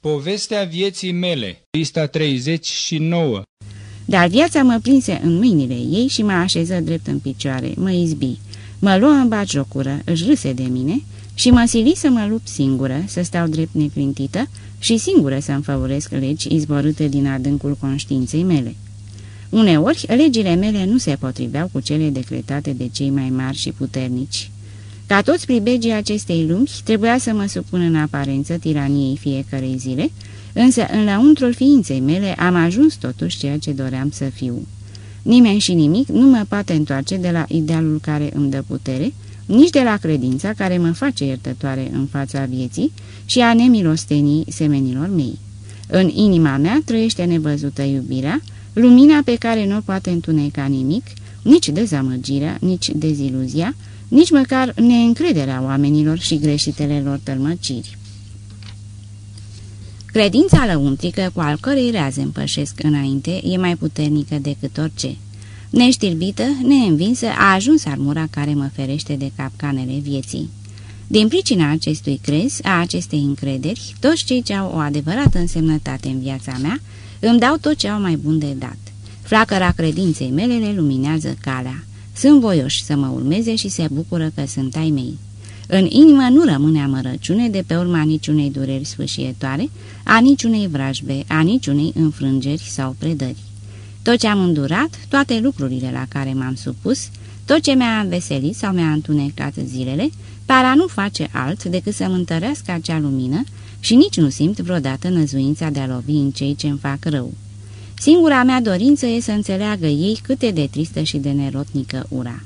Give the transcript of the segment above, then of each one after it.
Povestea vieții mele, lista 39 Dar viața mă prinse în mâinile ei și mă așeză drept în picioare, mă izbi, mă luă în bagiocură, își râse de mine și mă sili să mă lupt singură, să stau drept neclintită și singură să înfăuresc legi izborâte din adâncul conștiinței mele. Uneori, legile mele nu se potriveau cu cele decretate de cei mai mari și puternici. Ca toți pribegii acestei lumi, trebuia să mă supun în aparență tiraniei fiecarei zile, însă în lăuntrul ființei mele am ajuns totuși ceea ce doream să fiu. Nimeni și nimic nu mă poate întoarce de la idealul care îmi dă putere, nici de la credința care mă face iertătoare în fața vieții și a nemilostenii semenilor mei. În inima mea trăiește nevăzută iubirea, lumina pe care nu poate întuneca nimic, nici dezamăgirea, nici deziluzia, nici măcar neîncrederea oamenilor și greșitele lor tălmăciri. Credința lăuntrică cu al cărei raze împășesc înainte e mai puternică decât orice. Neștirbită, neînvinsă, a ajuns armura care mă ferește de capcanele vieții. Din pricina acestui crez, a acestei încrederi, toți cei ce au o adevărată însemnătate în viața mea îmi dau tot ce au mai bun de dat. Flacăra credinței mele le luminează calea. Sunt voioși să mă urmeze și se bucură că sunt ai mei. În inimă nu rămâne amărăciune de pe urma niciunei dureri sfâșietoare, a niciunei vrajbe, a niciunei înfrângeri sau predări. Tot ce am îndurat, toate lucrurile la care m-am supus, tot ce mi-a înveselit sau mi-a întunecat zilele, para nu face alt decât să-mi întărească acea lumină și nici nu simt vreodată năzuința de a lovi în cei ce-mi fac rău. Singura mea dorință e să înțeleagă ei cât de tristă și de nerotnică ura.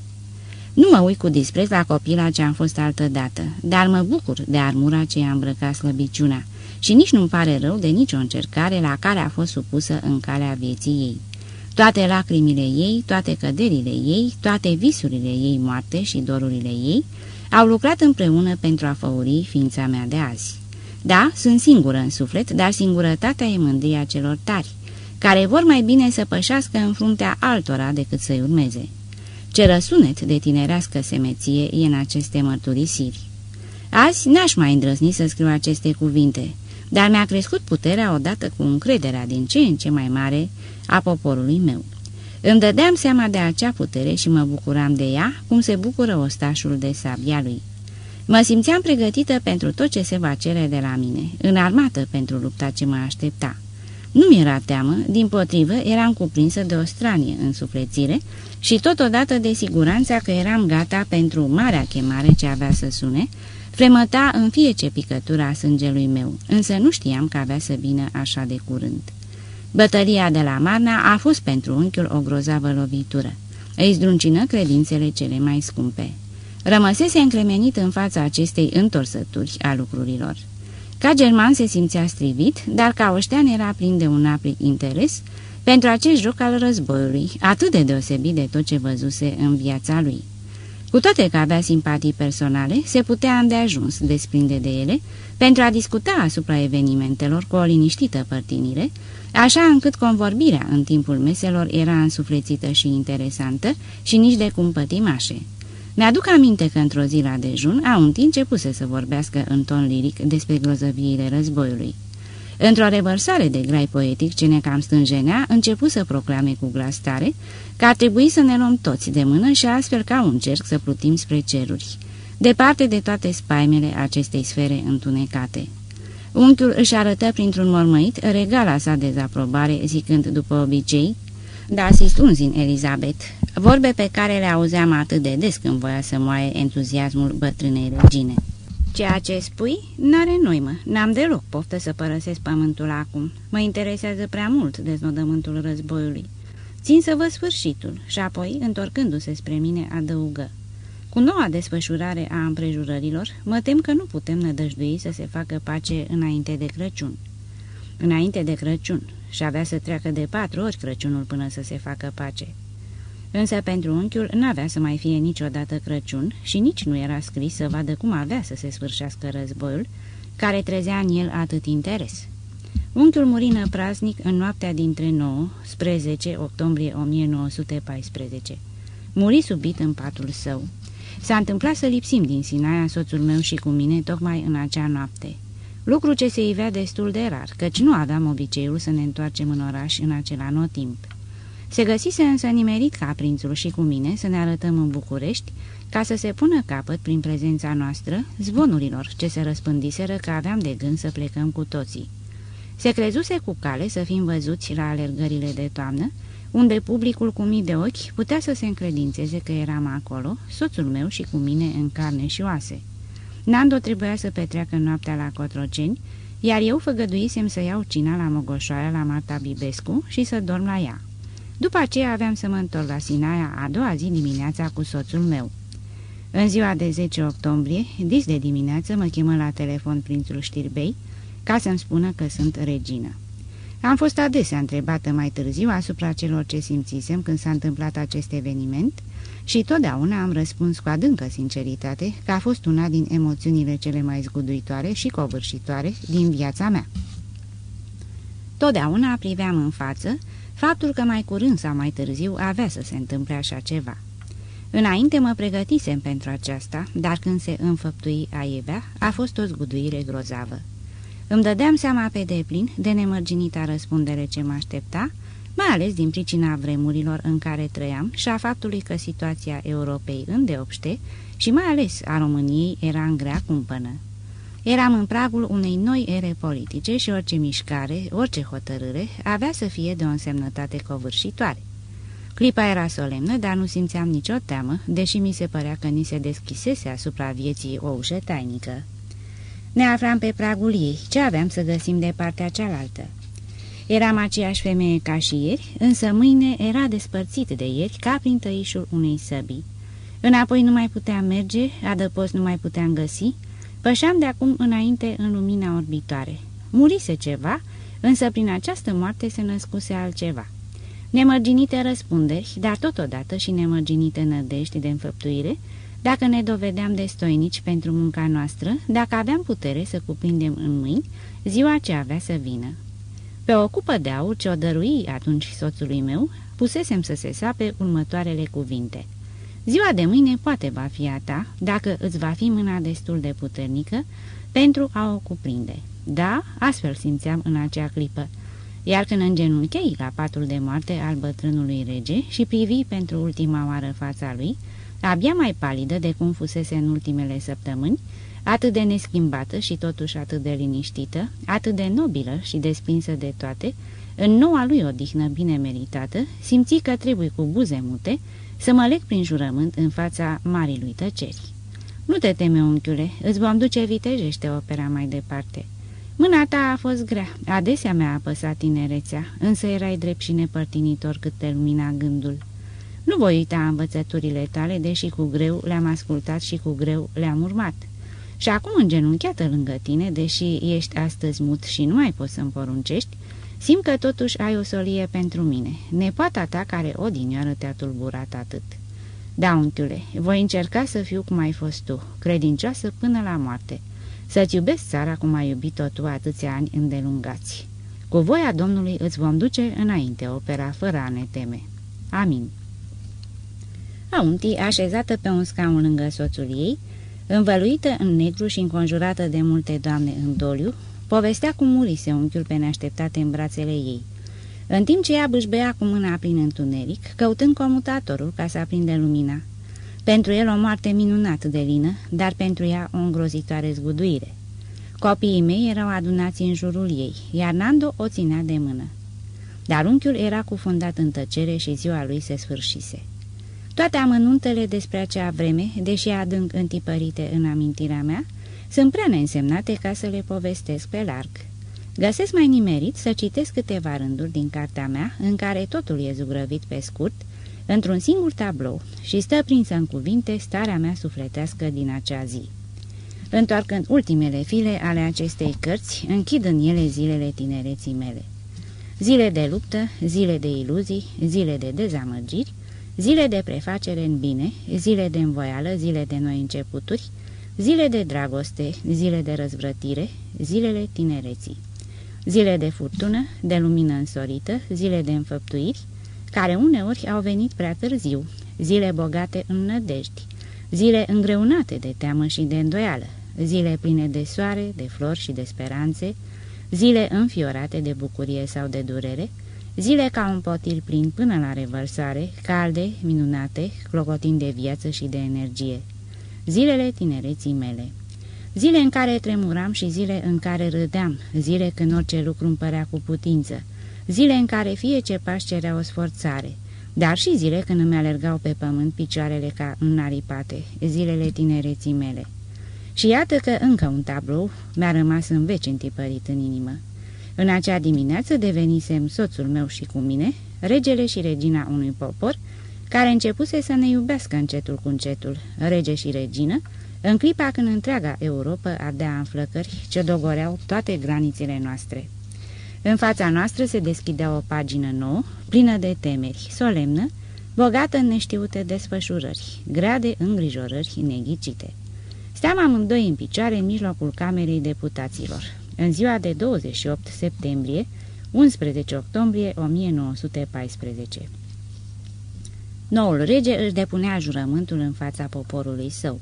Nu mă uit cu dispreț la copila ce am fost altădată, dar mă bucur de armura ce i-a îmbrăcat slăbiciunea și nici nu-mi pare rău de nicio încercare la care a fost supusă în calea vieții ei. Toate lacrimile ei, toate căderile ei, toate visurile ei moarte și dorurile ei au lucrat împreună pentru a făuri ființa mea de azi. Da, sunt singură în suflet, dar singurătatea e mândria celor tari, care vor mai bine să pășească în fruntea altora decât să-i urmeze. Ce răsunet de tinerească semeție e în aceste mărturisiri. Azi n-aș mai îndrăzni să scriu aceste cuvinte, dar mi-a crescut puterea odată cu încrederea din ce în ce mai mare a poporului meu. Îmi dădeam seama de acea putere și mă bucuram de ea, cum se bucură ostașul de sabia lui. Mă simțeam pregătită pentru tot ce se va cere de la mine, înarmată pentru lupta ce mă aștepta. Nu mi-era teamă, din potrivă eram cuprinsă de o stranie însuflețire și totodată de siguranța că eram gata pentru marea chemare ce avea să sune, fremăta în fiece picătura a sângelui meu, însă nu știam că avea să vină așa de curând. Bătălia de la Marna a fost pentru unchiul o grozavă lovitură. Îi zdruncină credințele cele mai scumpe. Rămăsese încremenit în fața acestei întorsături a lucrurilor. Ca german se simțea strivit, dar ca oștean era plin de un aplic interes pentru acest joc al războiului, atât de deosebit de tot ce văzuse în viața lui. Cu toate că avea simpatii personale, se putea îndeajuns desprinde de ele pentru a discuta asupra evenimentelor cu o liniștită părtinire, așa încât convorbirea în timpul meselor era însuflețită și interesantă și nici de cum pătimașe. Mi-aduc aminte că într-o zi la dejun, un timp începuse să vorbească în ton liric despre grozăviile războiului. Într-o revărsare de grai poetic ce ne cam stânjenea, începu să proclame cu glas tare că ar trebui să ne luăm toți de mână și astfel ca un cerc să plutim spre ceruri, departe de toate spaimele acestei sfere întunecate. Unchiul își arătă printr-un mormăit regala sa dezaprobare, zicând după obicei, Da, asist unzin, Elizabeth, vorbe pe care le auzeam atât de des când voia să moaie entuziasmul bătrânei regine. Ceea ce spui n-are noimă, n-am deloc poftă să părăsesc pământul acum. Mă interesează prea mult deznodământul războiului. Țin să văd sfârșitul și apoi, întorcându-se spre mine, adăugă. Cu noua desfășurare a împrejurărilor, mă tem că nu putem nădăjdui să se facă pace înainte de Crăciun. Înainte de Crăciun și avea să treacă de patru ori Crăciunul până să se facă pace. Însă pentru unchiul n-avea să mai fie niciodată Crăciun și nici nu era scris să vadă cum avea să se sfârșească războiul, care trezea în el atât interes. Unchiul murină praznic în noaptea dintre 9 spre 10 octombrie 1914. Muri subit în patul său. S-a întâmplat să lipsim din Sinaia soțul meu și cu mine tocmai în acea noapte. lucru ce se ivea destul de rar, căci nu aveam obiceiul să ne întoarcem în oraș în acel anotimp. Se găsise însă nimerit ca prințul și cu mine să ne arătăm în București, ca să se pună capăt prin prezența noastră zvonurilor ce se răspândiseră că aveam de gând să plecăm cu toții. Se crezuse cu cale să fim văzuți la alergările de toamnă, unde publicul cu mii de ochi putea să se încredințeze că eram acolo, soțul meu și cu mine în carne și oase. Nando trebuia să petreacă noaptea la Cotroceni, iar eu făgăduisem să iau cina la Mogoșoaia la Marta Bibescu și să dorm la ea. După aceea aveam să mă întorc la Sinaia a doua zi dimineața cu soțul meu. În ziua de 10 octombrie, dis de dimineață, mă chemă la telefon prințul Știrbei ca să-mi spună că sunt regină. Am fost adesea întrebată mai târziu asupra celor ce simțisem când s-a întâmplat acest eveniment și totdeauna am răspuns cu adâncă sinceritate că a fost una din emoțiunile cele mai zguduitoare și covârșitoare din viața mea. Totdeauna priveam în față faptul că mai curând sau mai târziu avea să se întâmple așa ceva. Înainte mă pregătisem pentru aceasta, dar când se înfăptui aievea, a fost o zguduire grozavă. Îmi dădeam seama pe deplin de nemărginita răspundere ce mă aștepta, mai ales din pricina vremurilor în care trăiam și a faptului că situația Europei îndeopște și mai ales a României era în grea cumpănă. Eram în pragul unei noi ere politice și orice mișcare, orice hotărâre avea să fie de o însemnătate covârșitoare. Clipa era solemnă, dar nu simțeam nicio teamă, deși mi se părea că ni se deschisese asupra vieții o ușă tainică. Ne aflam pe pragul ei, ce aveam să găsim de partea cealaltă? Eram aceeași femeie ca și ieri, însă mâine era despărțit de ieri ca prin tăișul unei săbii. Înapoi nu mai puteam merge, adăpost nu mai puteam găsi, pășeam de acum înainte în lumina orbitoare. Murise ceva, însă prin această moarte se născuse altceva. Nemărginite răspunderi, dar totodată și nemărginite nădejdi de înfăptuire, dacă ne dovedeam destoinici pentru munca noastră, dacă aveam putere să cuprindem în mâini ziua ce avea să vină. Pe o cupă de aur ce o dărui atunci soțului meu, pusesem să se sape următoarele cuvinte. Ziua de mâine poate va fi a ta, dacă îți va fi mâna destul de puternică pentru a o cuprinde. Da, astfel simțeam în acea clipă, iar când îngenunchei la patul de moarte al bătrânului rege și privi pentru ultima oară fața lui, abia mai palidă de cum fusese în ultimele săptămâni, atât de neschimbată și totuși atât de liniștită, atât de nobilă și despinsă de toate, în noua lui odihnă bine meritată, simți că trebuie cu buze mute să mă leg prin jurământ în fața marii tăceri. Nu te teme, unchiule, îți vom duce vitejește opera mai departe. Mâna ta a fost grea, adesea mi-a apăsat tinerețea, însă erai drept și nepărtinitor cât te lumina gândul. Nu voi uita învățăturile tale, deși cu greu le-am ascultat și cu greu le-am urmat. Și acum îngenunchiată lângă tine, deși ești astăzi mut și nu mai poți să-mi poruncești, simt că totuși ai o solie pentru mine, nepoata ta care odinioară te-a tulburat atât. Da, unchiule, voi încerca să fiu cum ai fost tu, credincioasă până la moarte, să-ți iubesc țara cum ai iubit-o tu atâția ani îndelungați. Cu voia Domnului îți vom duce înainte opera fără a ne teme. Amin. Aunti, așezată pe un scaun lângă soțul ei, învăluită în negru și înconjurată de multe doamne în doliu, povestea cum murise unchiul pe neașteptate în brațele ei. În timp ce ea bâșbea cu mâna prin întuneric, căutând comutatorul ca să aprinde lumina. Pentru el o moarte minunată de lină, dar pentru ea o îngrozitoare zguduire. Copiii mei erau adunați în jurul ei, iar Nando o ținea de mână. Dar unchiul era cufundat în tăcere și ziua lui se sfârșise. Toate amănuntele despre acea vreme, deși adânc întipărite în amintirea mea, sunt prea neînsemnate ca să le povestesc pe larg. Găsesc mai nimerit să citesc câteva rânduri din cartea mea, în care totul e zugrăvit pe scurt, într-un singur tablou și stă prinsă în cuvinte starea mea sufletească din acea zi. Întoarcând ultimele file ale acestei cărți, închid în ele zilele tinereții mele. Zile de luptă, zile de iluzii, zile de dezamăgiri, Zile de prefacere în bine, zile de învoială, zile de noi începuturi, zile de dragoste, zile de răzvrătire, zilele tinereții. Zile de furtună, de lumină însorită, zile de înfăptuiri, care uneori au venit prea târziu, zile bogate în nădejdi, zile îngreunate de teamă și de îndoială, zile pline de soare, de flori și de speranțe, zile înfiorate de bucurie sau de durere, zile ca un potil plin până la revărsare, calde, minunate, clocotind de viață și de energie. Zilele tinereții mele. Zile în care tremuram și zile în care râdeam, zile când orice lucru îmi părea cu putință, zile în care fie ce pași cerea o sforțare, dar și zile când îmi alergau pe pământ picioarele ca înaripate, zilele tinereții mele. Și iată că încă un tablou mi-a rămas în veci întipărit în inimă. În acea dimineață devenisem soțul meu și cu mine, regele și regina unui popor, care începuse să ne iubească încetul cu încetul, rege și regină, în clipa când întreaga Europa ardea în flăcări ce dogoreau toate granițele noastre. În fața noastră se deschidea o pagină nouă, plină de temeri, solemnă, bogată în neștiute desfășurări, grea de îngrijorări neghicite. Steam amândoi în picioare în mijlocul Camerei Deputaților, în ziua de 28 septembrie, 11 octombrie 1914. Noul rege își depunea jurământul în fața poporului său.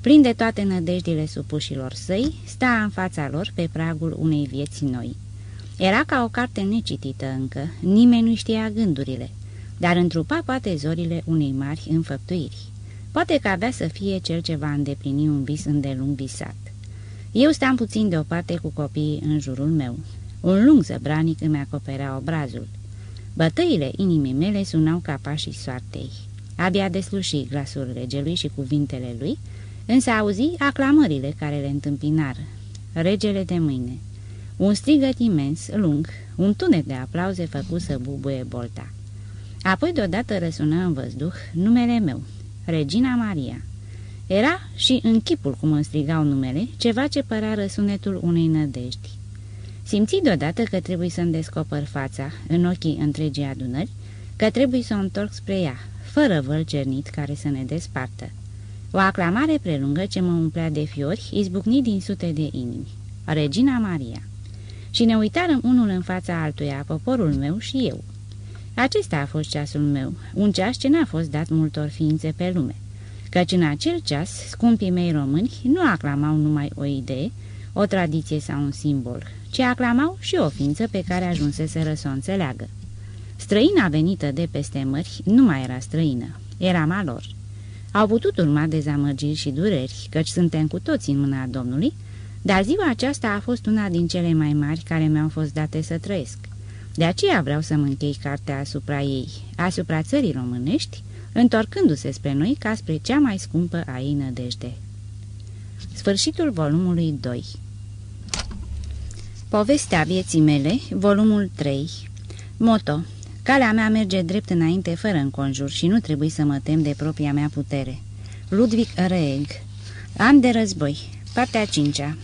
Plin de toate nădejdile supușilor săi, sta în fața lor pe pragul unei vieți noi. Era ca o carte necitită încă, nimeni nu știa gândurile, dar întrupa poate zorile unei mari înfăptuiri. Poate că avea să fie cel ce va îndeplini un vis îndelung visat. Eu stam puțin deoparte cu copiii în jurul meu. Un lung zăbranic îmi acoperea obrazul. Bătăile inimii mele sunau ca pașii soartei. Abia desluși glasul regelui și cuvintele lui, însă auzi aclamările care le întâmpinară. Regele de mâine. Un strigăt imens, lung, un tunet de aplauze făcu să bubuie bolta. Apoi deodată răsună în văzduh numele meu, Regina Maria. Era și în chipul cum îmi strigau numele, ceva ce părea răsunetul unei nădejdi. Simți deodată că trebuie să-mi descoper fața în ochii întregii adunări, că trebuie să o întorc spre ea, fără văl cernit care să ne despartă. O aclamare prelungă ce mă umplea de fiori izbucni din sute de inimi. Regina Maria. Și ne uitarăm unul în fața altuia, poporul meu și eu. Acesta a fost ceasul meu, un ceas ce n-a fost dat multor ființe pe lume. Căci în acel ceas, scumpii mei români nu aclamau numai o idee, o tradiție sau un simbol, ci aclamau și o ființă pe care ajunseseră să o înțeleagă. Străina venită de peste mări nu mai era străină, era a lor. Au putut urma dezamăgiri și dureri, căci suntem cu toții în mâna Domnului, dar ziua aceasta a fost una din cele mai mari care mi-au fost date să trăiesc. De aceea vreau să-mi închei cartea asupra ei, asupra țării românești, întorcându-se spre noi ca spre cea mai scumpă a ei nădejde. Sfârșitul volumului 2 Povestea vieții mele, volumul 3 Moto Calea mea merge drept înainte fără înconjur și nu trebuie să mă tem de propria mea putere. Ludwig Reeg An de război Partea 5 -a.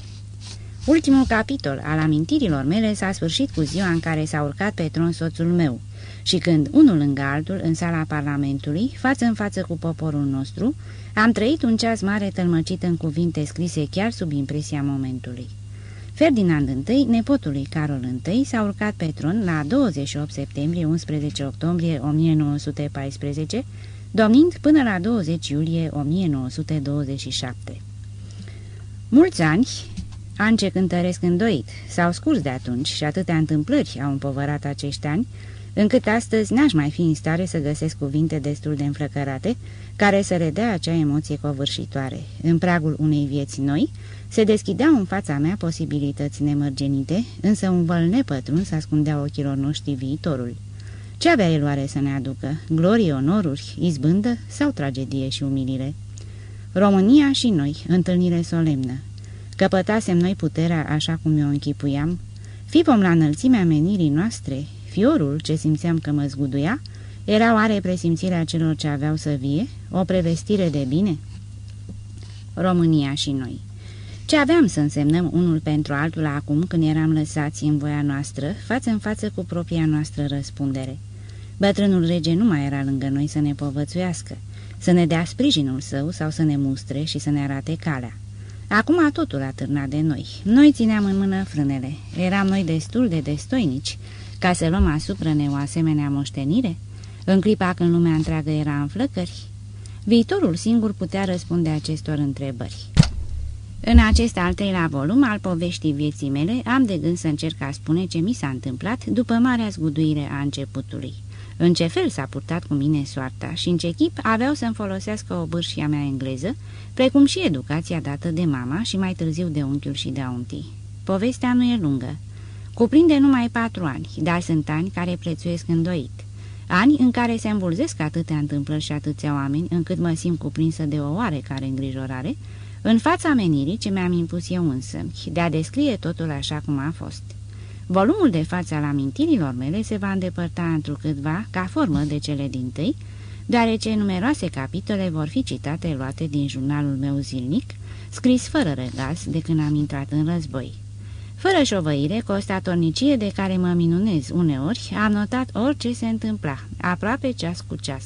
Ultimul capitol al amintirilor mele s-a sfârșit cu ziua în care s-a urcat pe tron soțul meu și când, unul lângă altul, în sala Parlamentului, față în față cu poporul nostru, am trăit un ceas mare tălmăcit în cuvinte scrise chiar sub impresia momentului. Ferdinand I, nepotul lui Carol I, s-a urcat pe tron la 28 septembrie-11 octombrie 1914, domnind până la 20 iulie 1927. Mulți ani, ani ce cântăresc îndoit, s-au scurs de atunci și atâtea întâmplări au împovărat acești ani, încât astăzi n-aș mai fi în stare să găsesc cuvinte destul de înflăcărate care să redea acea emoție covârșitoare. În pragul unei vieți noi se deschideau în fața mea posibilități nemărgenite, însă un văl nepătruns ascundea ochilor noștri viitorul. Ce avea el oare să ne aducă? Glorie, onoruri, izbândă sau tragedie și umilire? România și noi, întâlnire solemnă. Căpătasem noi puterea așa cum eu închipuiam? Fi vom la înălțimea menirii noastre, Fiorul, ce simțeam că mă zguduia, era oare presimțirea celor ce aveau să vie, o prevestire de bine? România și noi. Ce aveam să însemnăm unul pentru altul acum când eram lăsați în voia noastră, față în față cu propria noastră răspundere? Bătrânul rege nu mai era lângă noi să ne povățuiască, să ne dea sprijinul său sau să ne mustre și să ne arate calea. Acum totul a târnat de noi. Noi țineam în mână frânele. Eram noi destul de destoinici ca să luăm asupra ne o asemenea moștenire? În clipa când lumea întreagă era în flăcări? Viitorul singur putea răspunde acestor întrebări. În acest al treilea volum al poveștii vieții mele am de gând să încerc a spune ce mi s-a întâmplat după marea zguduire a începutului. În ce fel s-a purtat cu mine soarta și în ce chip aveau să-mi folosească o bârșia mea engleză, precum și educația dată de mama și mai târziu de unchiul și de auntii. Povestea nu e lungă. Cuprinde numai patru ani, dar sunt ani care prețuiesc îndoit. Ani în care se îmbulzesc atâtea întâmplări și atâția oameni, încât mă simt cuprinsă de o oarecare îngrijorare, în fața menirii ce mi-am impus eu însă, de a descrie totul așa cum a fost. Volumul de față al amintirilor mele se va îndepărta întrucâtva ca formă de cele din tâi, deoarece numeroase capitole vor fi citate luate din jurnalul meu zilnic, scris fără răgaz de când am intrat în război. Fără șovăire, cu o statornicie de care mă minunez uneori, am notat orice se întâmpla, aproape ceas cu ceas.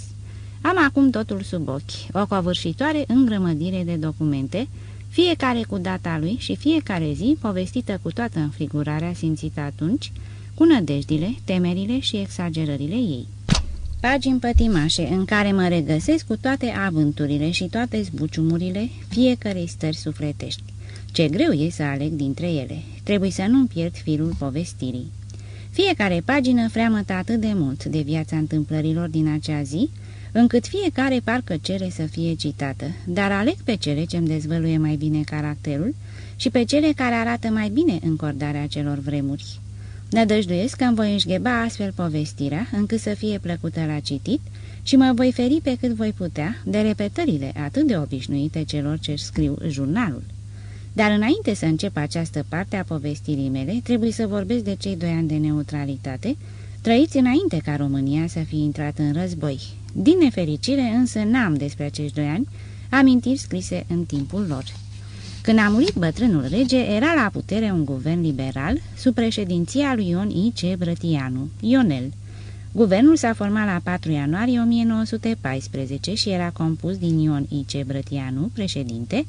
Am acum totul sub ochi, o covârșitoare îngrămădire de documente, fiecare cu data lui și fiecare zi povestită cu toată înfrigurarea simțită atunci, cu nădejdile, temerile și exagerările ei. Pagini pătimașe în care mă regăsesc cu toate avânturile și toate zbuciumurile fiecărei stări sufletești. Ce greu e să aleg dintre ele. Trebuie să nu pierd firul povestirii. Fiecare pagină freamătă atât de mult de viața întâmplărilor din acea zi, încât fiecare parcă cere să fie citată, dar aleg pe cele ce-mi dezvăluie mai bine caracterul și pe cele care arată mai bine încordarea celor vremuri. Nădăjduiesc că îmi voi înșgheba astfel povestirea, încât să fie plăcută la citit și mă voi feri pe cât voi putea de repetările atât de obișnuite celor ce scriu jurnalul. Dar înainte să încep această parte a povestirii mele, trebuie să vorbesc de cei doi ani de neutralitate, trăiți înainte ca România să fie intrat în război. Din nefericire însă n-am despre acești doi ani amintiri scrise în timpul lor. Când a murit bătrânul rege, era la putere un guvern liberal sub președinția lui Ion I. C. Brătianu, Ionel. Guvernul s-a format la 4 ianuarie 1914 și era compus din Ion I. C. Brătianu, președinte,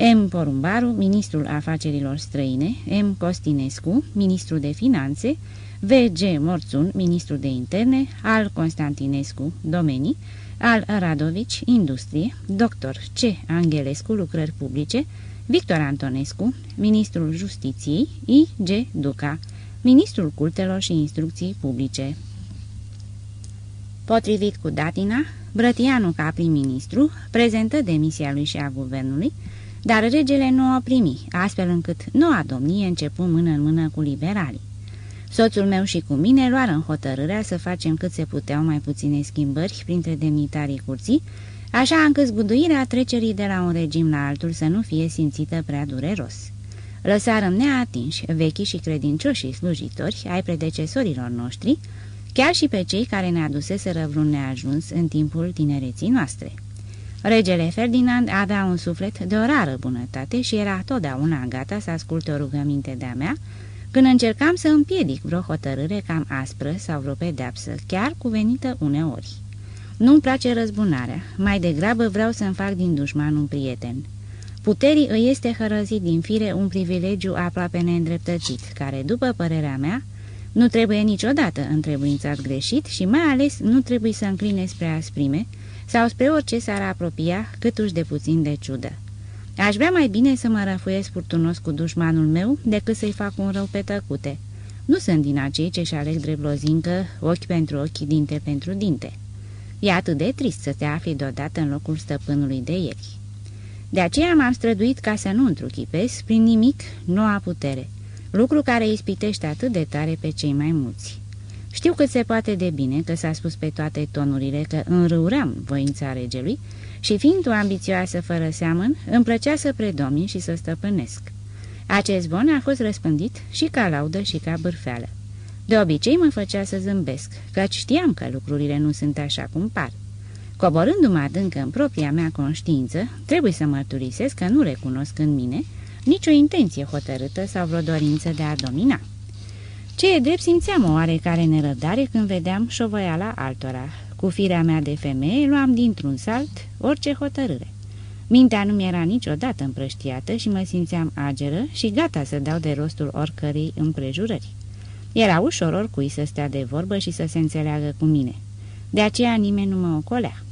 M. Porumbaru, ministrul afacerilor străine, M. Costinescu, ministrul de finanțe, V. G. Morțun, ministrul de interne, al Constantinescu, domenii, al Radovici, industrie, dr. C. Angelescu, lucrări publice, Victor Antonescu, ministrul justiției, I. G. Duca, ministrul cultelor și instrucții publice. Potrivit cu datina, Brătianu ca prim-ministru prezentă demisia lui și a guvernului, dar regele nu o primi, astfel încât noua domnie începu mână în mână cu liberalii. Soțul meu și cu mine luară hotărârea să facem cât se puteau mai puține schimbări printre demnitarii curții, așa încât zguduirea trecerii de la un regim la altul să nu fie simțită prea dureros. Lăsarăm neatinși vechii și credincioșii slujitori ai predecesorilor noștri, chiar și pe cei care ne aduseseră vreun neajuns în timpul tinereții noastre. Regele Ferdinand avea un suflet de o rară bunătate și era totdeauna gata să asculte o rugăminte de-a mea, când încercam să împiedic vreo hotărâre cam aspră sau vreo pedeapsă, chiar cuvenită uneori. Nu-mi place răzbunarea, mai degrabă vreau să-mi fac din dușman un prieten. Puterii îi este hărăzit din fire un privilegiu aproape neîndreptățit, care, după părerea mea, nu trebuie niciodată întrebuințat greșit și mai ales nu trebuie să încline spre asprime sau spre orice s-ar apropia câtuși de puțin de ciudă. Aș vrea mai bine să mă răfuiesc furtunos cu dușmanul meu decât să-i fac un rău pe tăcute. Nu sunt din acei ce-și aleg drept lozincă, ochi pentru ochi, dinte pentru dinte. E atât de trist să te afli deodată în locul stăpânului de ieri. De aceea m-am străduit ca să nu întruchipez prin nimic noua putere, lucru care ispitește atât de tare pe cei mai mulți. Știu cât se poate de bine că s-a spus pe toate tonurile că înrăuream voința regelui și fiind o ambițioasă fără seamăn, îmi plăcea să predomin și să stăpânesc. Acest zvon a fost răspândit și ca laudă și ca bârfeală. De obicei mă făcea să zâmbesc, căci știam că lucrurile nu sunt așa cum par. Coborându-mă adâncă în propria mea conștiință, trebuie să mărturisesc că nu recunosc în mine nicio intenție hotărâtă sau vreo dorință de a domina. Ce e drept simțeam o oarecare nerăbdare când vedeam șovăiala altora. Cu firea mea de femeie luam dintr-un salt orice hotărâre. Mintea nu mi-era niciodată împrăștiată și mă simțeam ageră și gata să dau de rostul oricărei împrejurări. Era ușor oricui să stea de vorbă și să se înțeleagă cu mine. De aceea nimeni nu mă ocolea.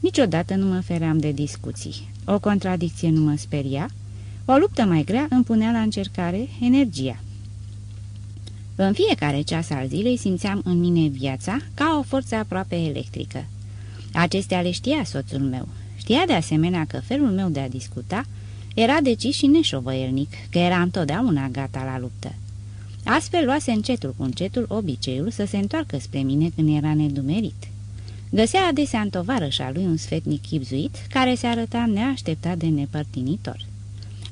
Niciodată nu mă feream de discuții. O contradicție nu mă speria, O luptă mai grea îmi punea la încercare energia. În fiecare ceas al zilei simțeam în mine viața ca o forță aproape electrică. Acestea le știa soțul meu. Știa de asemenea că felul meu de a discuta era decis și neșovăielnic, că era întotdeauna gata la luptă. Astfel luase încetul cu încetul obiceiul să se întoarcă spre mine când era nedumerit. Găsea adesea în tovarășa lui un sfetnic chipzuit, care se arăta neașteptat de nepărtinitor.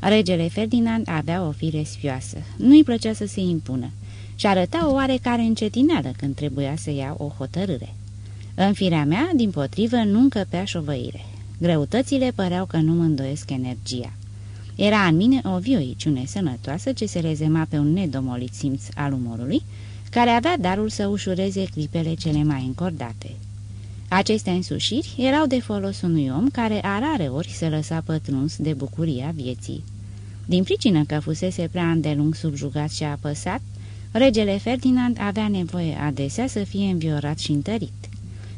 Regele Ferdinand avea o fire sfioasă, nu-i plăcea să se impună și arăta o oarecare încetineală când trebuia să ia o hotărâre. În firea mea, din potrivă, nu încăpea șovăire. Greutățile păreau că nu mă îndoiesc energia. Era în mine o vioiciune sănătoasă ce se rezema pe un nedomolit simț al umorului, care avea darul să ușureze clipele cele mai încordate. Aceste însușiri erau de folos unui om care a rare ori se lăsa pătruns de bucuria vieții. Din pricină că fusese prea îndelung subjugat și apăsat, regele Ferdinand avea nevoie adesea să fie înviorat și întărit.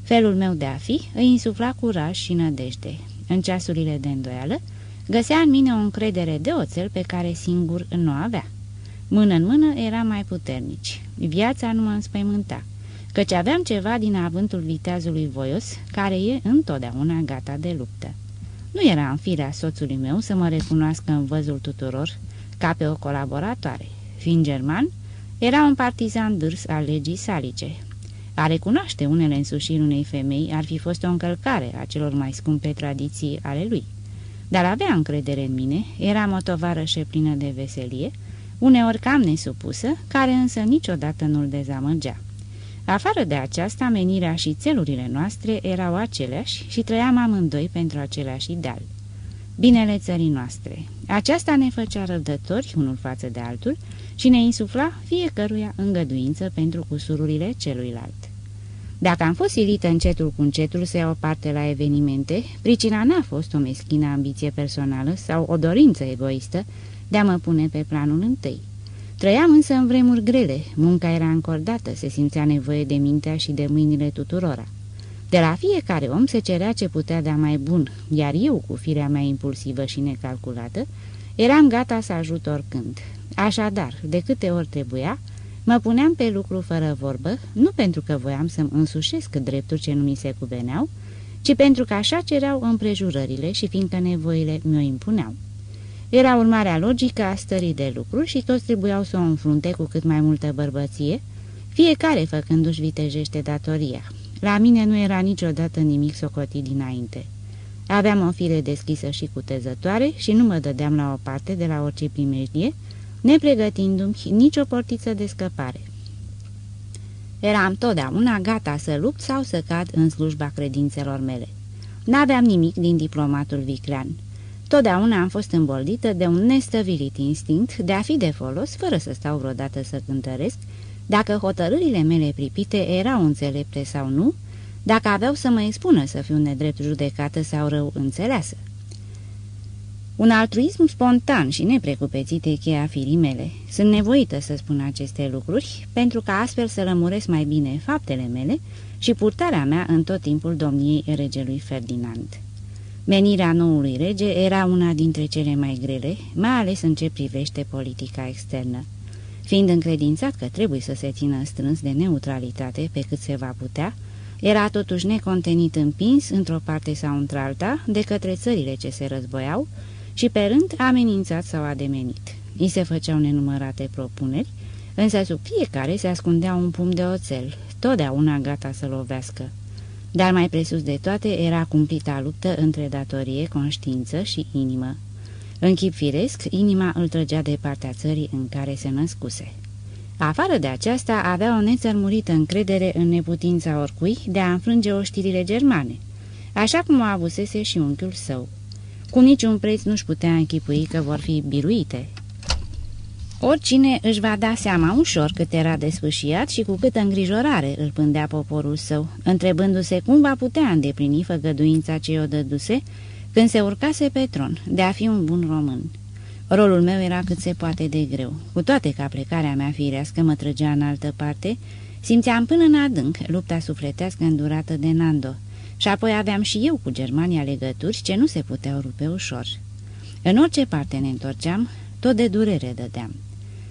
Felul meu de a fi îi insufla curaj și nădejde. În ceasurile de îndoială, găsea în mine o încredere de oțel pe care singur nu avea. Mână în mână era mai puternici. Viața nu mă înspăimânta, căci aveam ceva din avântul viteazului voios, care e întotdeauna gata de luptă. Nu era în firea soțului meu să mă recunoască în văzul tuturor ca pe o colaboratoare. Fiind german, era un partizan dârs al legii salice. A recunoaște unele însușiri unei femei ar fi fost o încălcare a celor mai scumpe tradiții ale lui dar avea încredere în mine, eram o tovarășe plină de veselie, uneori cam nesupusă, care însă niciodată nu-l dezamăgea. Afară de aceasta, menirea și țelurile noastre erau aceleași și trăiam amândoi pentru aceleași ideal. Binele țării noastre. Aceasta ne făcea rădători unul față de altul și ne insufla fiecăruia îngăduință pentru cusururile celuilalt. Dacă am fost silită încetul cu încetul să iau parte la evenimente, pricina n-a fost o meschină ambiție personală sau o dorință egoistă de a mă pune pe planul întâi. Trăiam însă în vremuri grele, munca era încordată, se simțea nevoie de mintea și de mâinile tuturora. De la fiecare om se cerea ce putea da mai bun, iar eu, cu firea mea impulsivă și necalculată, eram gata să ajut oricând. Așadar, de câte ori trebuia, Mă puneam pe lucru fără vorbă, nu pentru că voiam să-mi însușesc drepturi ce nu mi se cuveneau, ci pentru că așa cereau împrejurările și fiindcă nevoile mi-o impuneau. Era urmarea logică a stării de lucru și toți trebuiau să o înfrunte cu cât mai multă bărbăție, fiecare făcându-și vitejește datoria. La mine nu era niciodată nimic socotit dinainte. Aveam o fire deschisă și cutezătoare și nu mă dădeam la o parte de la orice primejdie, nepregătindu-mi nicio portiță de scăpare. Eram totdeauna gata să lupt sau să cad în slujba credințelor mele. N-aveam nimic din diplomatul viclean. Totdeauna am fost îmboldită de un nestăvilit instinct de a fi de folos, fără să stau vreodată să cântăresc, dacă hotărârile mele pripite erau înțelepte sau nu, dacă aveau să mă expună să fiu nedrept judecată sau rău înțeleasă. Un altruism spontan și neprecupețit e cheia firii mele. Sunt nevoită să spun aceste lucruri, pentru ca astfel să lămuresc mai bine faptele mele și purtarea mea în tot timpul domniei regelui Ferdinand. Menirea noului rege era una dintre cele mai grele, mai ales în ce privește politica externă. Fiind încredințat că trebuie să se țină strâns de neutralitate pe cât se va putea, era totuși necontenit împins într-o parte sau într-alta de către țările ce se războiau, și pe rând amenințat sau ademenit. I se făceau nenumărate propuneri, însă sub fiecare se ascundea un pum de oțel, totdeauna gata să lovească. Dar mai presus de toate era cumplita luptă între datorie, conștiință și inimă. În chip firesc, inima îl trăgea de partea țării în care se născuse. Afară de aceasta, avea o nețărmurită încredere în neputința oricui de a înfrânge oștirile germane, așa cum o avusese și unchiul său. Cu niciun preț nu-și putea închipui că vor fi biruite. Oricine își va da seama ușor cât era de sfâșiat și cu câtă îngrijorare îl pândea poporul său, întrebându-se cum va putea îndeplini făgăduința ce o dăduse când se urcase pe tron, de a fi un bun român. Rolul meu era cât se poate de greu. Cu toate că plecarea mea firească mă trăgea în altă parte, simțeam până în adânc lupta sufletească îndurată de Nando, și apoi aveam și eu cu Germania legături ce nu se puteau rupe ușor. În orice parte ne întorceam, tot de durere dădeam.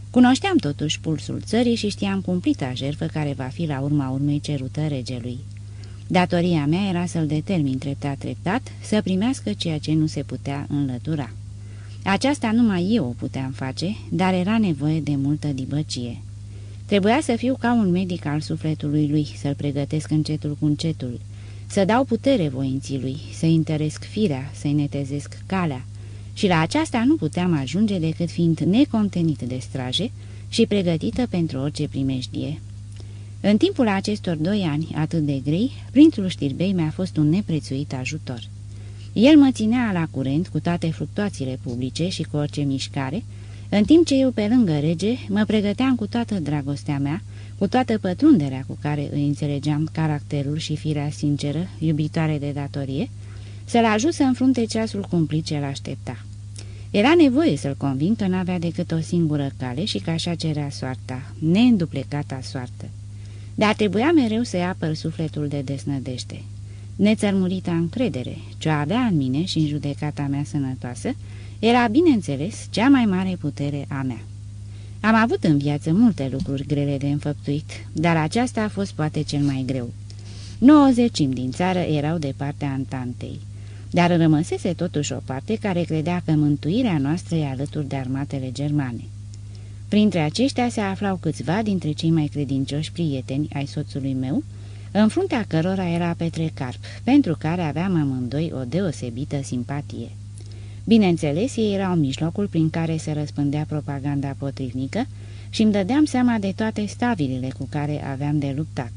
Cunoșteam totuși pulsul țării și știam cumplita jertfă care va fi la urma urmei cerută regelui. Datoria mea era să-l determin treptat-treptat să primească ceea ce nu se putea înlătura. Aceasta numai eu o puteam face, dar era nevoie de multă dibăcie. Trebuia să fiu ca un medic al sufletului lui, să-l pregătesc încetul cu încetul, să dau putere voinții lui, să întăresc firea, să-i netezesc calea. Și la aceasta nu puteam ajunge decât fiind necontenit de straje și pregătită pentru orice primejdie. În timpul acestor doi ani atât de grei, prințul știrbei mi-a fost un neprețuit ajutor. El mă ținea la curent cu toate fluctuațiile publice și cu orice mișcare, în timp ce eu pe lângă rege mă pregăteam cu toată dragostea mea, cu toată pătrunderea cu care îi înțelegeam caracterul și firea sinceră, iubitoare de datorie, să-l ajut să înfrunte ceasul cumplit ce-l aștepta. Era nevoie să-l convin că n-avea decât o singură cale și că așa cerea soarta, neînduplecata soartă. Dar trebuia mereu să-i apăr sufletul de desnădește. Nețărmurita încredere, ce o avea în mine și în judecata mea sănătoasă, era, bineînțeles, cea mai mare putere a mea. Am avut în viață multe lucruri grele de înfăptuit, dar aceasta a fost poate cel mai greu. Nouăzecim din țară erau de partea Antantei, dar rămăsese totuși o parte care credea că mântuirea noastră e alături de armatele germane. Printre aceștia se aflau câțiva dintre cei mai credincioși prieteni ai soțului meu, în fruntea cărora era Petre Carp, pentru care aveam amândoi o deosebită simpatie. Bineînțeles, ei erau mijlocul prin care se răspândea propaganda potrivnică și îmi dădeam seama de toate stabilile cu care aveam de luptat.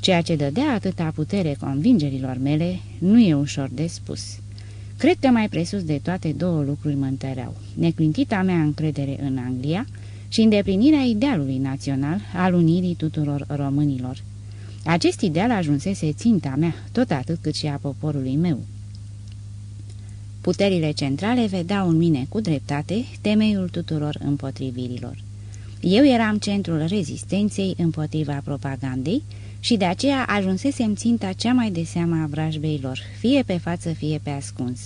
Ceea ce dădea atâta putere convingerilor mele nu e ușor de spus. Cred că mai presus de toate două lucruri mă întăreau. Neclintita mea încredere în Anglia și îndeplinirea idealului național al unirii tuturor românilor. Acest ideal ajunsese ținta mea, tot atât cât și a poporului meu. Puterile centrale vedeau în mine cu dreptate temeiul tuturor împotrivirilor. Eu eram centrul rezistenței împotriva propagandei și de aceea ajunsesem ținta cea mai de seama a vrajbeilor, fie pe față, fie pe ascuns.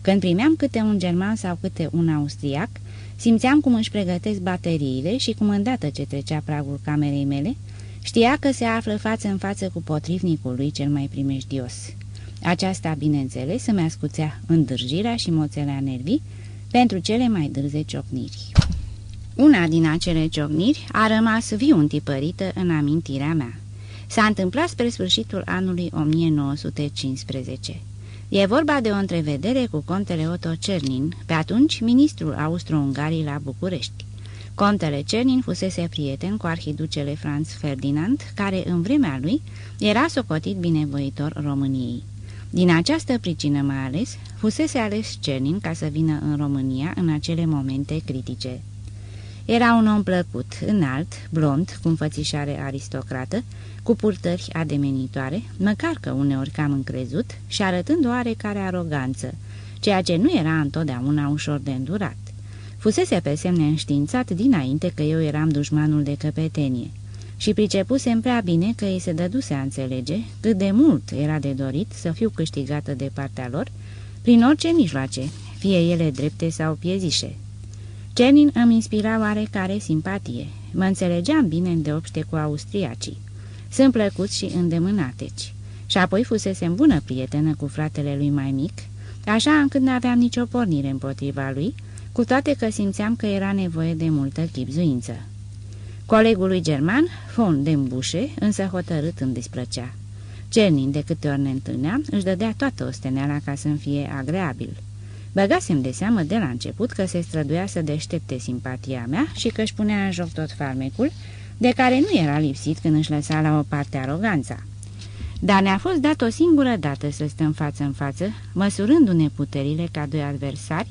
Când primeam câte un german sau câte un austriac, simțeam cum își pregătesc bateriile și cum îndată ce trecea pragul camerei mele, știa că se află față în față cu potrivnicul lui cel mai primejdios. Aceasta, bineînțeles, îmi ascuțea îndârjirea și moțelea nervii pentru cele mai dârze ciocniri. Una din acele ciocniri a rămas viu întipărită în amintirea mea. S-a întâmplat spre sfârșitul anului 1915. E vorba de o întrevedere cu contele Otto Cernin, pe atunci ministrul austro-ungarii la București. Contele Cernin fusese prieten cu arhiducele Franz Ferdinand, care în vremea lui era socotit binevoitor României. Din această pricină mai ales, fusese ales Cernin ca să vină în România în acele momente critice. Era un om plăcut, înalt, blond, cu înfățișare aristocrată, cu purtări ademenitoare, măcar că uneori cam încrezut și arătând o oarecare aroganță, ceea ce nu era întotdeauna ușor de îndurat. Fusese pe semne înștiințat dinainte că eu eram dușmanul de căpetenie și pricepusem prea bine că ei se dăduse a înțelege cât de mult era de dorit să fiu câștigată de partea lor prin orice mijloace, fie ele drepte sau piezișe. Cenin îmi inspira oarecare simpatie. Mă înțelegeam bine îndeopște cu austriacii. Sunt plăcuți și îndemânateci. Și apoi fusesem bună prietenă cu fratele lui mai mic, așa încât n-aveam nicio pornire împotriva lui, cu toate că simțeam că era nevoie de multă chipzuință. Colegul lui german, von Dembușe, însă hotărât îmi displăcea. Cernin, de câte ori ne întâlneam, își dădea toată osteneala ca să-mi fie agreabil. Băgasem de seamă de la început că se străduia să deștepte simpatia mea și că își punea în joc tot farmecul, de care nu era lipsit când își lăsa la o parte aroganța. Dar ne-a fost dat o singură dată să stăm față în față, măsurându-ne puterile ca doi adversari,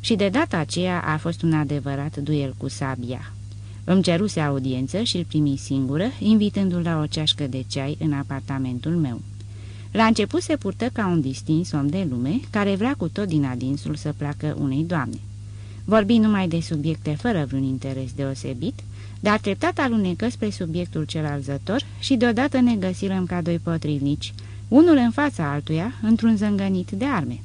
și de data aceea a fost un adevărat duel cu sabia. Îmi ceruse audiență și îl primi singură, invitându-l la o ceașcă de ceai în apartamentul meu. La început se purtă ca un distins om de lume, care vrea cu tot din adinsul să placă unei doamne. Vorbi numai de subiecte fără vreun interes deosebit, dar treptat alunecă spre subiectul cel alzător și deodată ne găsirăm ca doi potrivnici, unul în fața altuia, într-un zângănit de arme.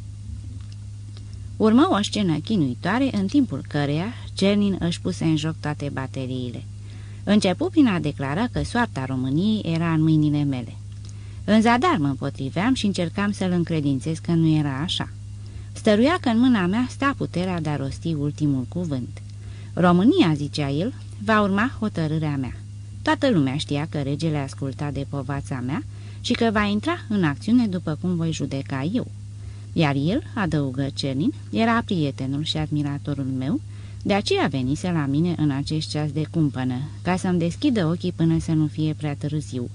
Urmă o scenă chinuitoare în timpul căreia Cernin își puse în joc toate bateriile. Începu prin a declara că soarta României era în mâinile mele. În zadar mă împotriveam și încercam să-l încredințez că nu era așa. Stăruia că în mâna mea sta puterea de a rosti ultimul cuvânt. România, zicea el, va urma hotărârea mea. Toată lumea știa că regele asculta de povața mea și că va intra în acțiune după cum voi judeca eu. Iar el, adăugă Cernin, era prietenul și admiratorul meu, de aceea venise la mine în acest ceas de cumpănă, ca să-mi deschidă ochii până să nu fie prea târziu.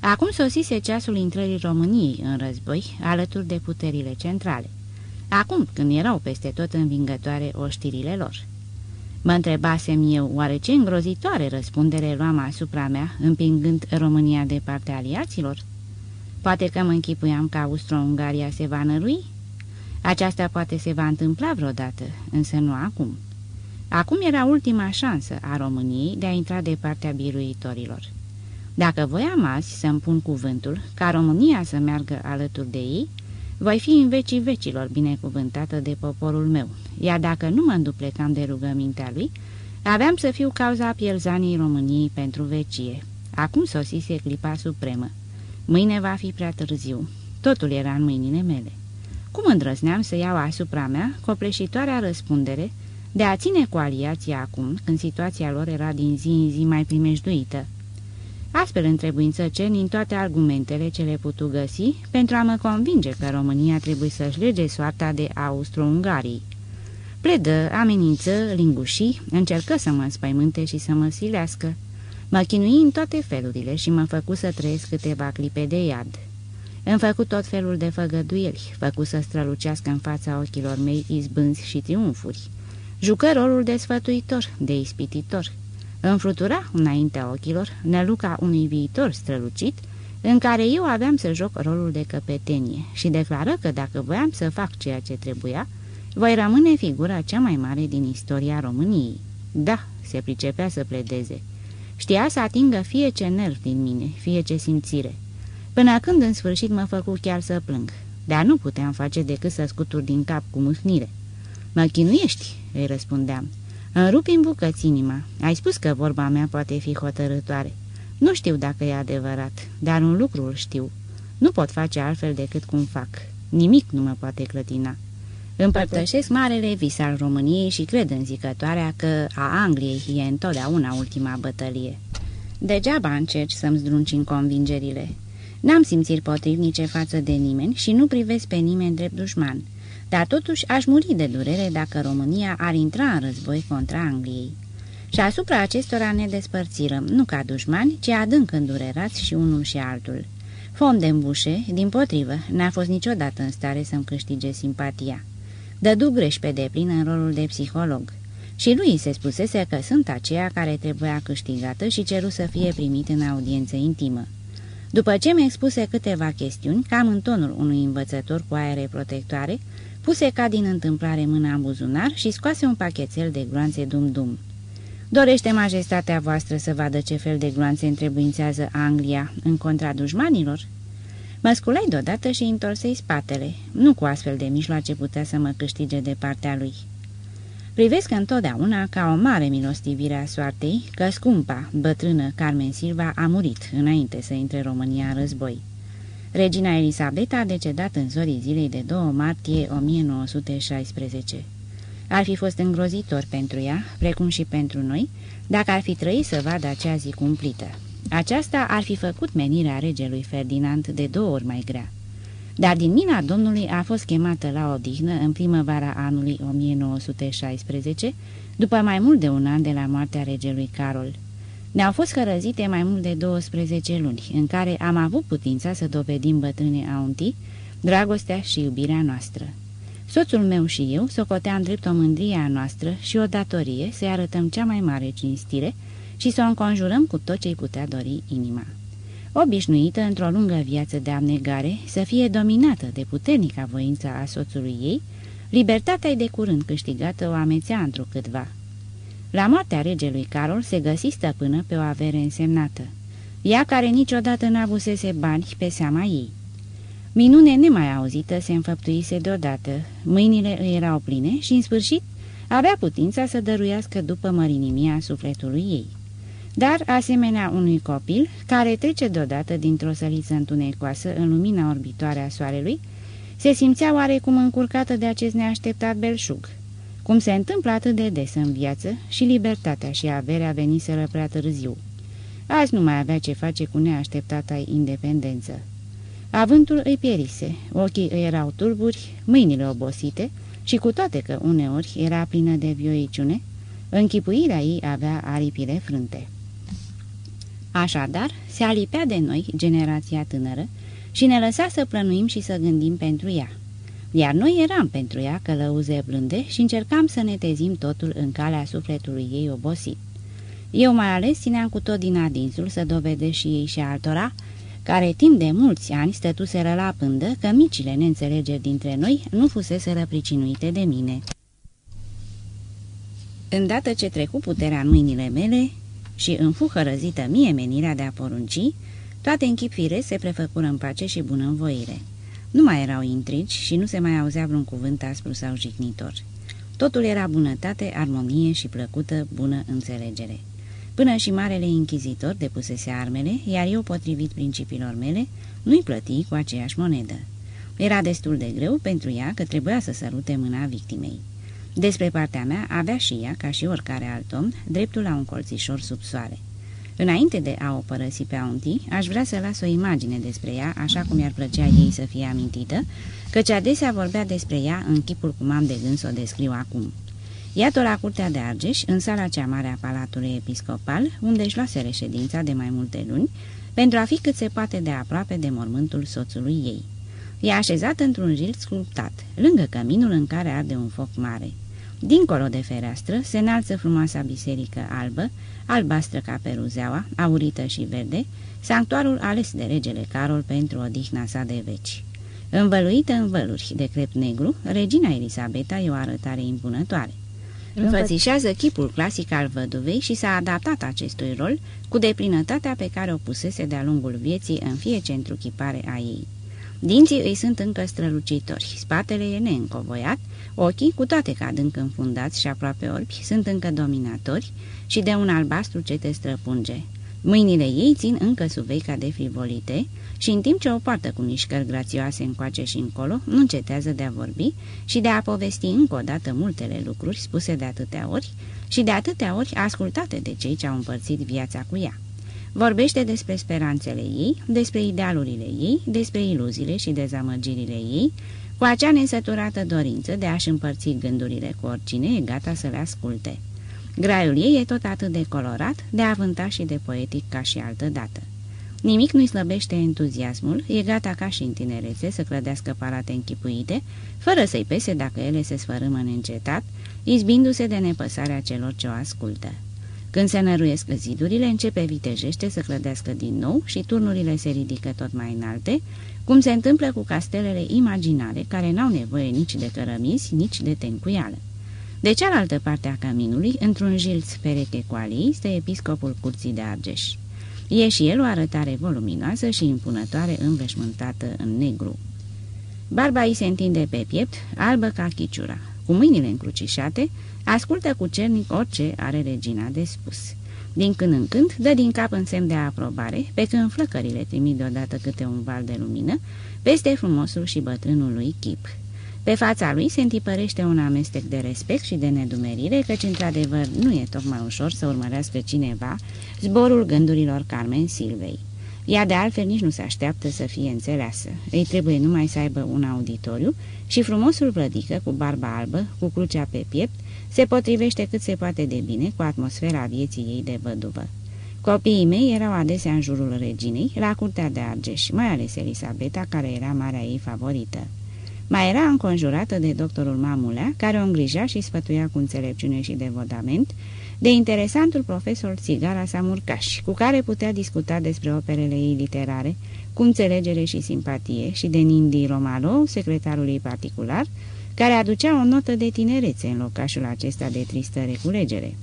Acum sosise ceasul intrării României în război, alături de puterile centrale. Acum, când erau peste tot învingătoare oștirile lor. Mă întrebasem eu, oare ce îngrozitoare răspundere luam asupra mea, împingând România de partea aliaților? Poate că mă închipuiam că Austro-Ungaria se va nărui? Aceasta poate se va întâmpla vreodată, însă nu acum. Acum era ultima șansă a României de a intra de partea biruitorilor. Dacă voiam azi să-mi pun cuvântul ca România să meargă alături de ei, voi fi în vecii vecilor binecuvântată de poporul meu, iar dacă nu mă înduplecam de rugămintea lui, aveam să fiu cauza pierzanii României pentru vecie. Acum sosise clipa supremă. Mâine va fi prea târziu. Totul era în mâinile mele. Cum îndrăzneam să iau asupra mea copleșitoarea răspundere de a ține cu aliația acum, când situația lor era din zi în zi mai primejduită? Astfel întrebuință în toate argumentele ce le putu găsi pentru a mă convinge că România trebuie să-și lege soarta de Austro-Ungarii. Pledă, amenință, lingușii, încercă să mă înspăimânte și să mă silească. Mă chinui în toate felurile și mă făcu să trăiesc câteva clipe de iad. Îmi făcu tot felul de făgăduieli, făcu să strălucească în fața ochilor mei izbânzi și triumfuri. Jucă rolul de sfătuitor, de ispititor. Înflutura înaintea ochilor năluca unui viitor strălucit, în care eu aveam să joc rolul de căpetenie și declară că dacă voiam să fac ceea ce trebuia, voi rămâne figura cea mai mare din istoria României. Da, se pricepea să pledeze. Știa să atingă fie ce nerv din mine, fie ce simțire. Până când în sfârșit mă făcu chiar să plâng, dar nu puteam face decât să scutur din cap cu mâhnire. Mă chinuiești?" îi răspundeam. Îmi rupi în bucăți inima. Ai spus că vorba mea poate fi hotărătoare. Nu știu dacă e adevărat, dar un lucru îl știu. Nu pot face altfel decât cum fac. Nimic nu mă poate clătina. Împărtășesc marele vis al României și cred în zicătoarea că a Angliei e întotdeauna ultima bătălie. Degeaba încerci să-mi zdrunci în convingerile. N-am simțiri potrivnice față de nimeni și nu privesc pe nimeni drept dușman, dar totuși aș muri de durere dacă România ar intra în război contra Angliei. Și asupra acestora ne despărțirăm, nu ca dușmani, ci adânc îndurerați și unul și altul. Fond de îmbușe, din potrivă, n-a fost niciodată în stare să-mi câștige simpatia. Dădu greș pe deplin în rolul de psiholog. Și lui se spusese că sunt aceea care trebuia câștigată și ceru să fie primit în audiență intimă. După ce mi-a expuse câteva chestiuni, cam în tonul unui învățător cu aere protectoare, puse ca din întâmplare mâna în buzunar și scoase un pachetel de gloanțe dum-dum. Dorește majestatea voastră să vadă ce fel de gloanțe întrebuințează Anglia în contra dușmanilor?" Mă sculai deodată și întorsei spatele. Nu cu astfel de mijloace putea să mă câștige de partea lui. Privesc întotdeauna ca o mare milostivire a soartei că scumpa, bătrână Carmen Silva a murit înainte să intre România în război. Regina Elisabeta a decedat în zorii zilei de 2 martie 1916. Ar fi fost îngrozitor pentru ea, precum și pentru noi, dacă ar fi trăit să vadă acea zi cumplită. Aceasta ar fi făcut menirea regelui Ferdinand de două ori mai grea. Dar din mina Domnului a fost chemată la odihnă în primăvara anului 1916, după mai mult de un an de la moartea regelui Carol. Ne-au fost cărăzite mai mult de 12 luni, în care am avut putința să dovedim bătrâne auntii, dragostea și iubirea noastră. Soțul meu și eu socoteam drept o mândrie a noastră și o datorie să-i arătăm cea mai mare cinstire și să o înconjurăm cu tot ce-i putea dori inima. Obișnuită într-o lungă viață de abnegare să fie dominată de puternica voință a soțului ei, libertatea de curând câștigată o amețea întrucâtva. La moartea regelui Carol se găsi stăpână pe o avere însemnată, ea care niciodată n-avusese bani pe seama ei. Minune nemai auzită se înfăptuise deodată, mâinile îi erau pline și, în sfârșit, avea putința să dăruiască după mărinimia sufletului ei. Dar, asemenea unui copil, care trece deodată dintr-o săliță întunecoasă în lumina orbitoare a soarelui, se simțea oarecum încurcată de acest neașteptat belșug. Cum se întâmplă atât de des în viață și libertatea și averea veniseră prea târziu. Azi nu mai avea ce face cu neașteptata independență. Avântul îi pierise, ochii îi erau tulburi, mâinile obosite și cu toate că uneori era plină de vioiciune, închipuirea ei avea aripile frânte. Așadar, se alipea de noi, generația tânără, și ne lăsa să plănuim și să gândim pentru ea. Iar noi eram pentru ea călăuze blânde și încercam să ne tezim totul în calea sufletului ei obosit. Eu mai ales țineam cu tot din adinsul să dovedesc și ei și altora, care timp de mulți ani stătuseră la pândă că micile neînțelegeri dintre noi nu fusese răpricinuite de mine. Îndată ce trecu puterea în mâinile mele și îmi fu hărăzită mie menirea de a porunci, toate închipfire se prefăcură în pace și bună învoire. Nu mai erau intrigi și nu se mai auzea vreun cuvânt aspru sau jignitor. Totul era bunătate, armonie și plăcută, bună înțelegere. Până și marele închizitor depusese armele, iar eu, potrivit principiilor mele, nu-i plăti cu aceeași monedă. Era destul de greu pentru ea că trebuia să sărute mâna victimei. Despre partea mea avea și ea, ca și oricare alt om, dreptul la un colțișor sub soare. Înainte de a o părăsi pe Auntie, aș vrea să las o imagine despre ea, așa cum i-ar plăcea ei să fie amintită, căci adesea vorbea despre ea în chipul cum am de gând să o descriu acum. Iată la curtea de Argeș, în sala cea mare a Palatului Episcopal, unde își luase reședința de mai multe luni, pentru a fi cât se poate de aproape de mormântul soțului ei. E așezat într-un jil sculptat, lângă căminul în care arde un foc mare. Dincolo de fereastră se înalță frumoasa biserică albă, albastră ca peruzeaua, aurită și verde, sanctuarul ales de regele Carol pentru odihna sa de veci. Învăluită în văluri de crept negru, regina Elisabeta e o arătare impunătoare. Înfățișează chipul clasic al văduvei și s-a adaptat acestui rol cu deplinătatea pe care o pusese de-a lungul vieții în fie centru chipare a ei. Dinții îi sunt încă strălucitori, spatele e neîncovoiat, ochii, cu toate că adânc înfundați și aproape orbi, sunt încă dominatori și de un albastru ce te străpunge. Mâinile ei țin încă suveica de frivolite și în timp ce o poartă cu mișcări grațioase încoace și încolo, nu încetează de a vorbi și de a povesti încă o dată multele lucruri spuse de atâtea ori și de atâtea ori ascultate de cei ce au împărțit viața cu ea. Vorbește despre speranțele ei, despre idealurile ei, despre iluziile și dezamăgirile ei, cu acea nesăturată dorință de a-și împărți gândurile cu oricine e gata să le asculte. Graiul ei e tot atât de colorat, de avântat și de poetic ca și altă dată. Nimic nu-i slăbește entuziasmul, e gata ca și în tinerețe să clădească palate închipuite, fără să-i pese dacă ele se sfărâmă neîncetat, izbindu-se de nepăsarea celor ce o ascultă. Când se năruiesc zidurile, începe vitejește să clădească din nou și turnurile se ridică tot mai înalte, cum se întâmplă cu castelele imaginare, care n-au nevoie nici de cărămizi, nici de tencuială. De cealaltă parte a căminului, într-un jilț pereche cu alii, stă episcopul curții de Argeș. E și el o arătare voluminoasă și impunătoare înveșmântată în negru. Barba îi se întinde pe piept, albă ca chiciura. Cu mâinile încrucișate, ascultă cu cernic orice are regina de spus. Din când în când, dă din cap în semn de aprobare, pe când flăcările trimit deodată câte un val de lumină, peste frumosul și bătrânul lui chip. Pe fața lui se întipărește un amestec de respect și de nedumerire, căci într-adevăr nu e tocmai ușor să urmărească cineva zborul gândurilor Carmen Silvei. Ea de altfel nici nu se așteaptă să fie înțeleasă. Îi trebuie numai să aibă un auditoriu și frumosul vlădică cu barba albă, cu crucea pe piept, se potrivește cât se poate de bine cu atmosfera vieții ei de văduvă. Copiii mei erau adesea în jurul reginei, la curtea de Argeș, mai ales Elisabeta, care era marea ei favorită. Mai era înconjurată de doctorul Mamulea, care o îngrija și sfătuia cu înțelepciune și devotament, de interesantul profesor Țigara Samurcaș, cu care putea discuta despre operele ei literare, cu înțelegere și simpatie, și de Nindi Romalo, secretarul ei particular, care aducea o notă de tinerețe în locașul acesta de tristă reculegere.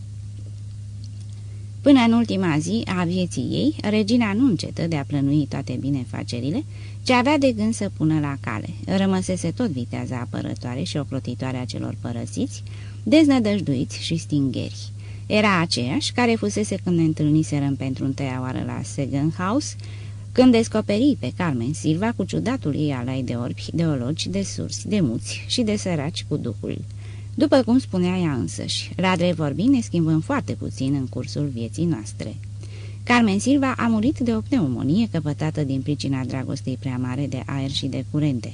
Până în ultima zi a vieții ei, regina nu încetă de a plănui toate binefacerile ce avea de gând să pună la cale. Rămăsese tot viteaza apărătoare și ocrotitoare a celor părăsiți, deznădăjduiți și stingheri. Era aceeași care fusese când ne întâlniserăm pentru întâia oară la Segan House, când descoperi pe Carmen Silva cu ciudatul ei alai de orbi, de ologi, de sursi, de muți și de săraci cu duhul. După cum spunea ea însăși, la drept vorbind ne schimbăm foarte puțin în cursul vieții noastre. Carmen Silva a murit de o pneumonie căpătată din pricina dragostei prea mare de aer și de curente.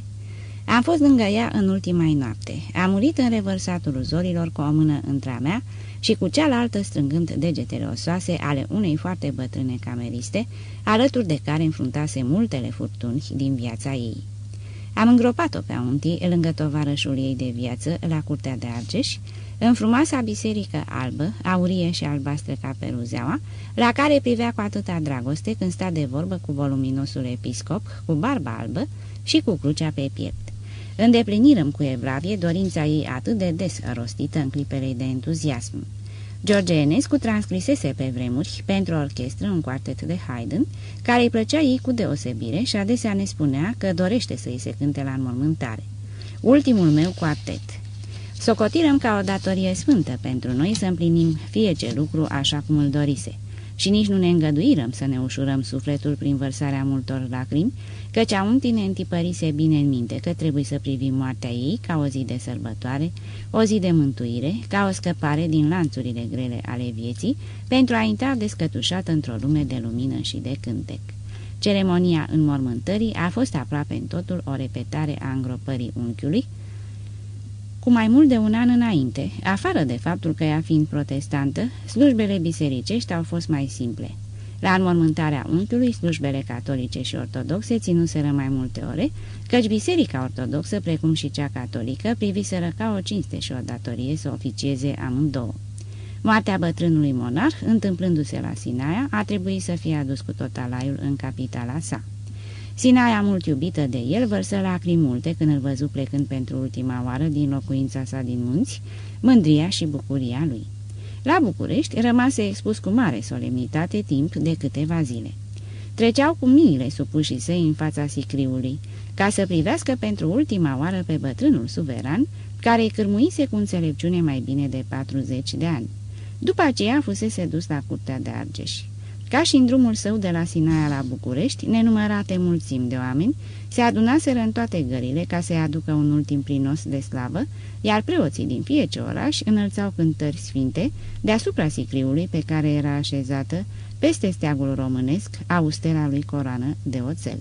Am fost lângă ea în ultima noapte. A murit în revărsatul zorilor cu o mână între mea și cu cealaltă strângând degetele osoase ale unei foarte bătrâne cameriste, alături de care înfruntase multele furtuni din viața ei. Am îngropat-o pe auntii lângă tovarășul ei de viață la curtea de Argeș, în frumoasa biserică albă, aurie și albastră ca peruzeaua, la care privea cu atâta dragoste când sta de vorbă cu voluminosul episcop, cu barba albă și cu crucea pe piept. Îndeplinirăm cu evlavie dorința ei atât de des rostită în clipele de entuziasm. George Enescu transcrisese pe vremuri pentru orchestră un quartet de Haydn, care îi plăcea ei cu deosebire și adesea ne spunea că dorește să îi se cânte la înmormântare. Ultimul meu quartet. Socotirăm ca o datorie sfântă pentru noi să împlinim fie ce lucru așa cum îl dorise și nici nu ne îngăduirăm să ne ușurăm sufletul prin vărsarea multor lacrimi, căci auntii ne întipărise bine în minte că trebuie să privim moartea ei ca o zi de sărbătoare, o zi de mântuire, ca o scăpare din lanțurile grele ale vieții, pentru a intra descătușată într-o lume de lumină și de cântec. Ceremonia înmormântării a fost aproape în totul o repetare a îngropării unchiului, cu mai mult de un an înainte, afară de faptul că ea fiind protestantă, slujbele bisericești au fost mai simple. La înmormântarea unchiului, slujbele catolice și ortodoxe ținuseră mai multe ore, căci biserica ortodoxă, precum și cea catolică, priviseră ca o cinste și o datorie să oficieze amândouă. Moartea bătrânului monarh, întâmplându-se la Sinaia, a trebuit să fie adus cu tot alaiul în capitala sa. Sinaia mult iubită de el vărsă lacrimi multe când îl văzu plecând pentru ultima oară din locuința sa din munți, mândria și bucuria lui. La București rămase expus cu mare solemnitate timp de câteva zile. Treceau cu miile supușii săi în fața sicriului, ca să privească pentru ultima oară pe bătrânul suveran, care îi cârmuise cu înțelepciune mai bine de 40 de ani. După aceea fusese dus la curtea de Argeș. Ca și în drumul său de la Sinaia la București, nenumărate mulțimi de oameni se adunaseră în toate gările ca să-i aducă un ultim prinos de slavă, iar preoții din fiece oraș înălțau cântări sfinte deasupra sicriului pe care era așezată peste steagul românesc austera lui coroană de oțel.